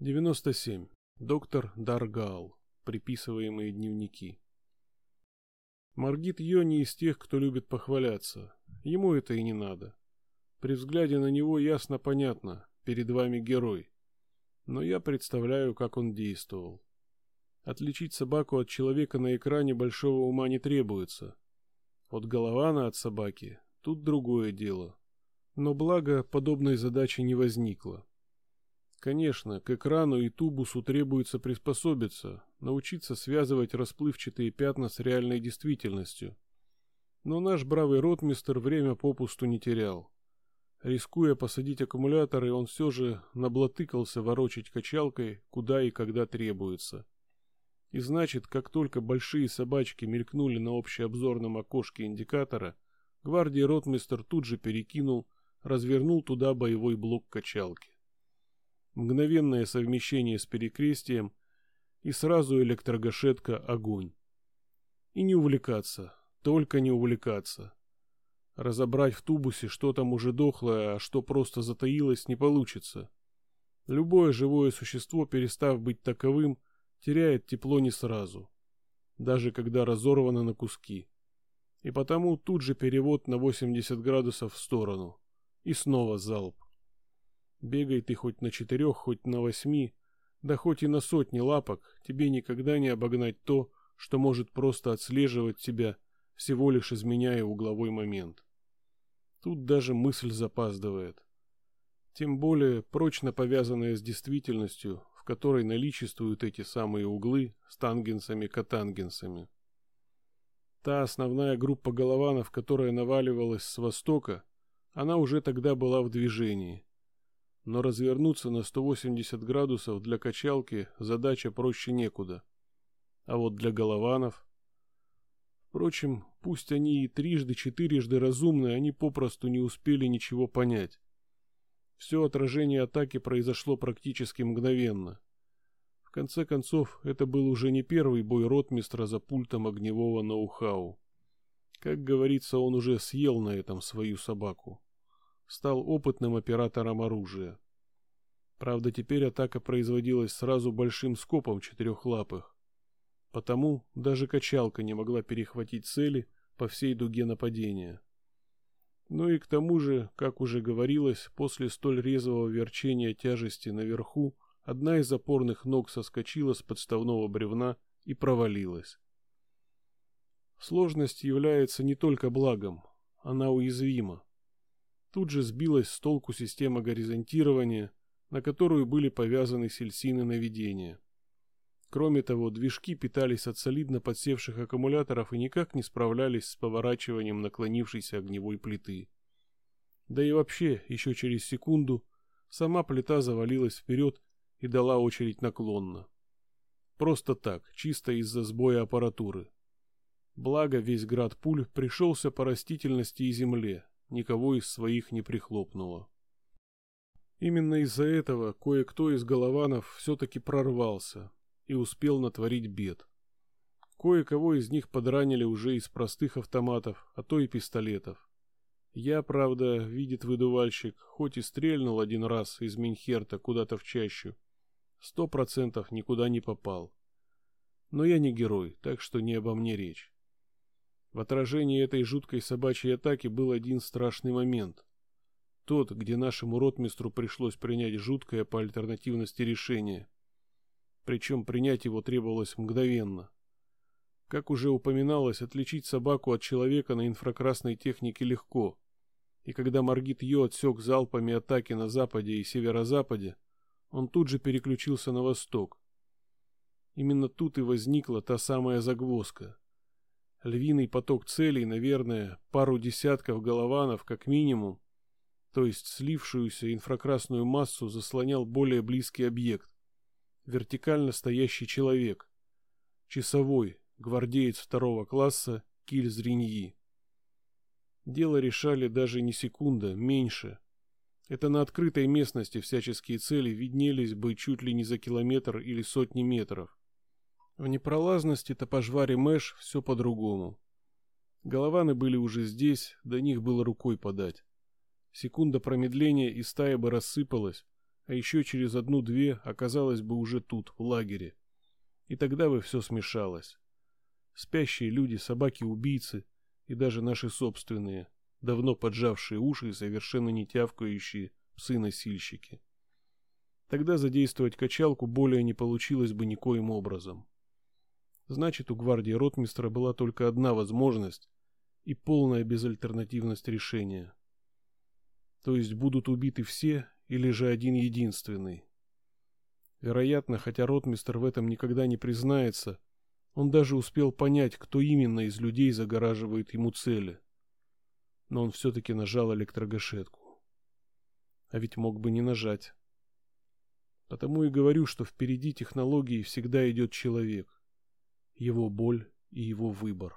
97. Доктор Даргал. Приписываемые дневники. Маргит Йо не из тех, кто любит похваляться. Ему это и не надо. При взгляде на него ясно понятно, перед вами герой. Но я представляю, как он действовал. Отличить собаку от человека на экране большого ума не требуется. От Голована от собаки тут другое дело. Но благо подобной задачи не возникло. Конечно, к экрану и тубусу требуется приспособиться, научиться связывать расплывчатые пятна с реальной действительностью. Но наш бравый ротмистер время попусту не терял. Рискуя посадить аккумуляторы, он все же наблатыкался ворочать качалкой, куда и когда требуется. И значит, как только большие собачки мелькнули на общеобзорном окошке индикатора, гвардии ротмистер тут же перекинул, развернул туда боевой блок качалки мгновенное совмещение с перекрестием и сразу электрогашетка огонь. И не увлекаться, только не увлекаться. Разобрать в тубусе, что там уже дохлое, а что просто затаилось, не получится. Любое живое существо, перестав быть таковым, теряет тепло не сразу, даже когда разорвано на куски. И потому тут же перевод на 80 градусов в сторону. И снова залп. Бегай ты хоть на четырех, хоть на восьми, да хоть и на сотни лапок, тебе никогда не обогнать то, что может просто отслеживать тебя, всего лишь изменяя угловой момент. Тут даже мысль запаздывает. Тем более прочно повязанная с действительностью, в которой наличествуют эти самые углы с тангенсами-катангенсами. Та основная группа голованов, которая наваливалась с востока, она уже тогда была в движении – но развернуться на 180 градусов для качалки задача проще некуда. А вот для голованов... Впрочем, пусть они и трижды-четырежды разумны, они попросту не успели ничего понять. Все отражение атаки произошло практически мгновенно. В конце концов, это был уже не первый бой ротмистра за пультом огневого ноу-хау. Как говорится, он уже съел на этом свою собаку стал опытным оператором оружия. Правда, теперь атака производилась сразу большим скопом четырехлапых. Потому даже качалка не могла перехватить цели по всей дуге нападения. Ну и к тому же, как уже говорилось, после столь резвого верчения тяжести наверху, одна из опорных ног соскочила с подставного бревна и провалилась. Сложность является не только благом, она уязвима. Тут же сбилась с толку система горизонтирования, на которую были повязаны сельсины наведения. Кроме того, движки питались от солидно подсевших аккумуляторов и никак не справлялись с поворачиванием наклонившейся огневой плиты. Да и вообще, еще через секунду, сама плита завалилась вперед и дала очередь наклонно. Просто так, чисто из-за сбоя аппаратуры. Благо, весь град пуль пришелся по растительности и земле, никого из своих не прихлопнуло. Именно из-за этого кое-кто из голованов все-таки прорвался и успел натворить бед. Кое-кого из них подранили уже из простых автоматов, а то и пистолетов. Я, правда, видит выдувальщик, хоть и стрельнул один раз из Минхерта куда-то в чащу, сто процентов никуда не попал. Но я не герой, так что не обо мне речь. В отражении этой жуткой собачьей атаки был один страшный момент. Тот, где нашему ротмистру пришлось принять жуткое по альтернативности решение. Причем принять его требовалось мгновенно. Как уже упоминалось, отличить собаку от человека на инфракрасной технике легко. И когда Маргит Йо отсек залпами атаки на западе и северо-западе, он тут же переключился на восток. Именно тут и возникла та самая загвоздка. Львиный поток целей, наверное, пару десятков голованов как минимум, то есть слившуюся инфракрасную массу заслонял более близкий объект. Вертикально стоящий человек. Часовой, гвардеец второго класса, киль зриньи. Дело решали даже не секунда, меньше. Это на открытой местности всяческие цели виднелись бы чуть ли не за километр или сотни метров. В непролазности топожваре Мэш все по-другому. Голованы были уже здесь, до них было рукой подать. Секунда промедления, и стая бы рассыпалась, а еще через одну-две оказалась бы уже тут, в лагере. И тогда бы все смешалось. Спящие люди, собаки-убийцы и даже наши собственные, давно поджавшие уши и совершенно не тявкающие псы-носильщики. Тогда задействовать качалку более не получилось бы никоим образом. Значит, у гвардии ротмистра была только одна возможность и полная безальтернативность решения. То есть будут убиты все или же один единственный. Вероятно, хотя ротмистр в этом никогда не признается, он даже успел понять, кто именно из людей загораживает ему цели. Но он все-таки нажал электрогашетку. А ведь мог бы не нажать. Потому и говорю, что впереди технологии всегда идет человек, его боль и его выбор.